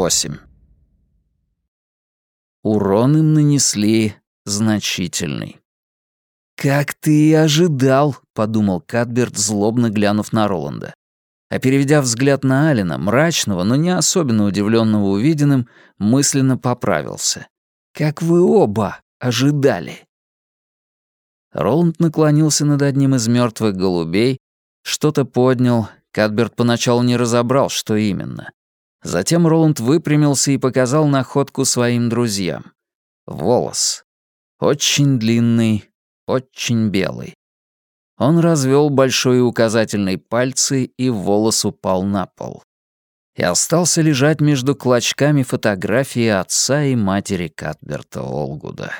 8. Урон им нанесли значительный. «Как ты и ожидал», — подумал Кадберт, злобно глянув на Роланда. А переведя взгляд на Алина, мрачного, но не особенно удивленного увиденным, мысленно поправился. «Как вы оба ожидали». Роланд наклонился над одним из мертвых голубей, что-то поднял, Кадберт поначалу не разобрал, что именно. Затем Роланд выпрямился и показал находку своим друзьям. Волос. Очень длинный, очень белый. Он развел большой и указательный пальцы, и волос упал на пол. И остался лежать между клочками фотографии отца и матери Катберта Олгуда.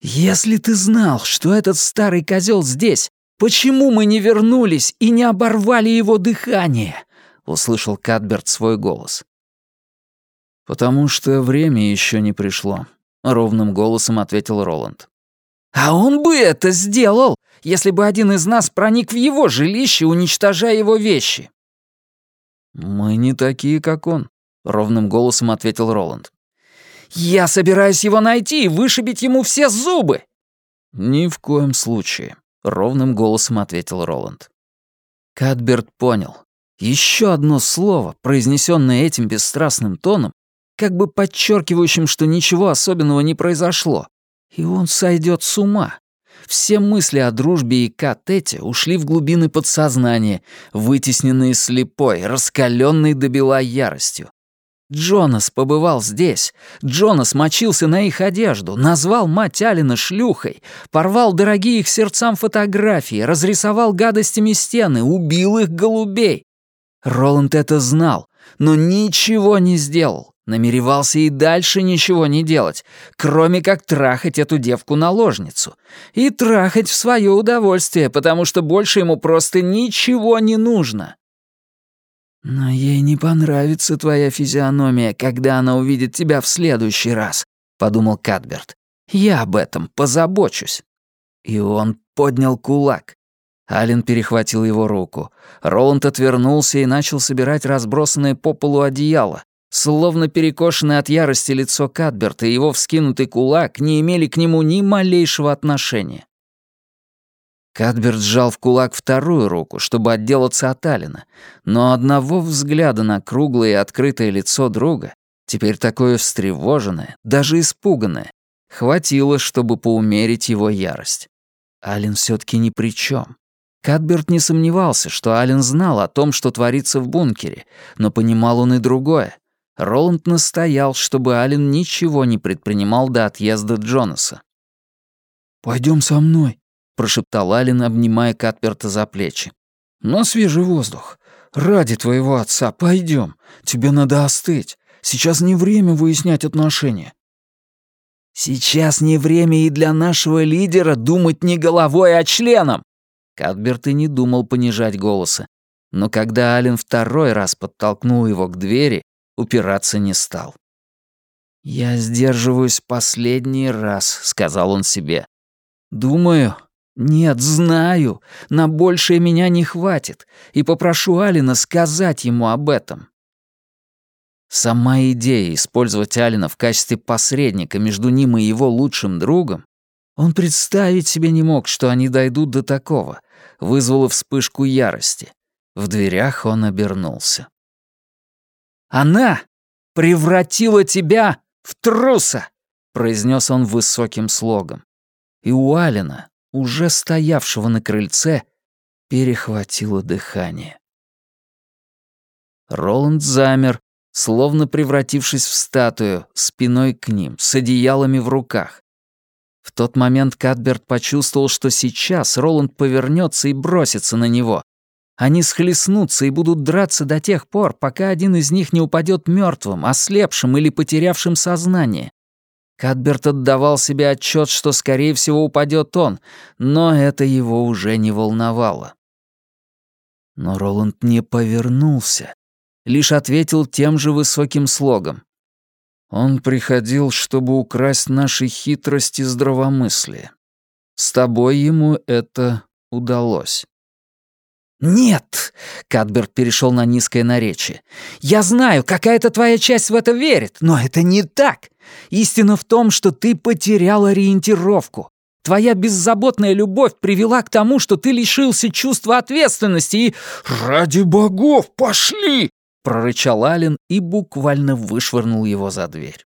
«Если ты знал, что этот старый козел здесь, почему мы не вернулись и не оборвали его дыхание?» — услышал Катберт свой голос. «Потому что время еще не пришло», — ровным голосом ответил Роланд. А он бы это сделал, если бы один из нас проник в его жилище, уничтожая его вещи. «Мы не такие, как он», — ровным голосом ответил Роланд. «Я собираюсь его найти и вышибить ему все зубы!» «Ни в коем случае», — ровным голосом ответил Роланд. Кадберт понял. Еще одно слово, произнесенное этим бесстрастным тоном, как бы подчеркивающим, что ничего особенного не произошло, и он сойдет с ума. Все мысли о дружбе и Катете ушли в глубины подсознания, вытесненные слепой, раскаленной до бела яростью. Джонас побывал здесь. Джонас мочился на их одежду, назвал мать Алина шлюхой, порвал дорогие их сердцам фотографии, разрисовал гадостями стены, убил их голубей. Роланд это знал, но ничего не сделал намеревался и дальше ничего не делать, кроме как трахать эту девку-наложницу. И трахать в свое удовольствие, потому что больше ему просто ничего не нужно. «Но ей не понравится твоя физиономия, когда она увидит тебя в следующий раз», — подумал Кадберт. «Я об этом позабочусь». И он поднял кулак. Ален перехватил его руку. Роланд отвернулся и начал собирать разбросанное по полу одеяло, Словно перекошенное от ярости лицо Кадберта и его вскинутый кулак не имели к нему ни малейшего отношения. Кадберт сжал в кулак вторую руку, чтобы отделаться от Алина, но одного взгляда на круглое и открытое лицо друга, теперь такое встревоженное, даже испуганное, хватило, чтобы поумерить его ярость. Ален все таки ни при чем. Кадберт не сомневался, что Ален знал о том, что творится в бункере, но понимал он и другое — Роланд настоял, чтобы Ален ничего не предпринимал до отъезда Джонаса. «Пойдем со мной», — прошептал Ален, обнимая Катперта за плечи. «На свежий воздух. Ради твоего отца пойдем. Тебе надо остыть. Сейчас не время выяснять отношения». «Сейчас не время и для нашего лидера думать не головой, а членом!» Катберт и не думал понижать голоса. Но когда Ален второй раз подтолкнул его к двери, упираться не стал. «Я сдерживаюсь последний раз», — сказал он себе. «Думаю, нет, знаю, на большее меня не хватит, и попрошу Алина сказать ему об этом». Сама идея использовать Алина в качестве посредника между ним и его лучшим другом, он представить себе не мог, что они дойдут до такого, вызвала вспышку ярости. В дверях он обернулся. Она превратила тебя в труса!» — произнес он высоким слогом. И у Алина, уже стоявшего на крыльце, перехватило дыхание. Роланд замер, словно превратившись в статую, спиной к ним, с одеялами в руках. В тот момент Кадберт почувствовал, что сейчас Роланд повернется и бросится на него, они схлестнутся и будут драться до тех пор, пока один из них не упадет мертвым, ослепшим или потерявшим сознание. Кадберт отдавал себе отчет, что, скорее всего, упадет он, но это его уже не волновало. Но Роланд не повернулся, лишь ответил тем же высоким слогом. Он приходил, чтобы украсть наши хитрости и здравомыслие. С тобой ему это удалось. «Нет!» — Кадберт перешел на низкое наречие. «Я знаю, какая-то твоя часть в это верит, но это не так. Истина в том, что ты потерял ориентировку. Твоя беззаботная любовь привела к тому, что ты лишился чувства ответственности и... «Ради богов, пошли!» — прорычал Ален и буквально вышвырнул его за дверь.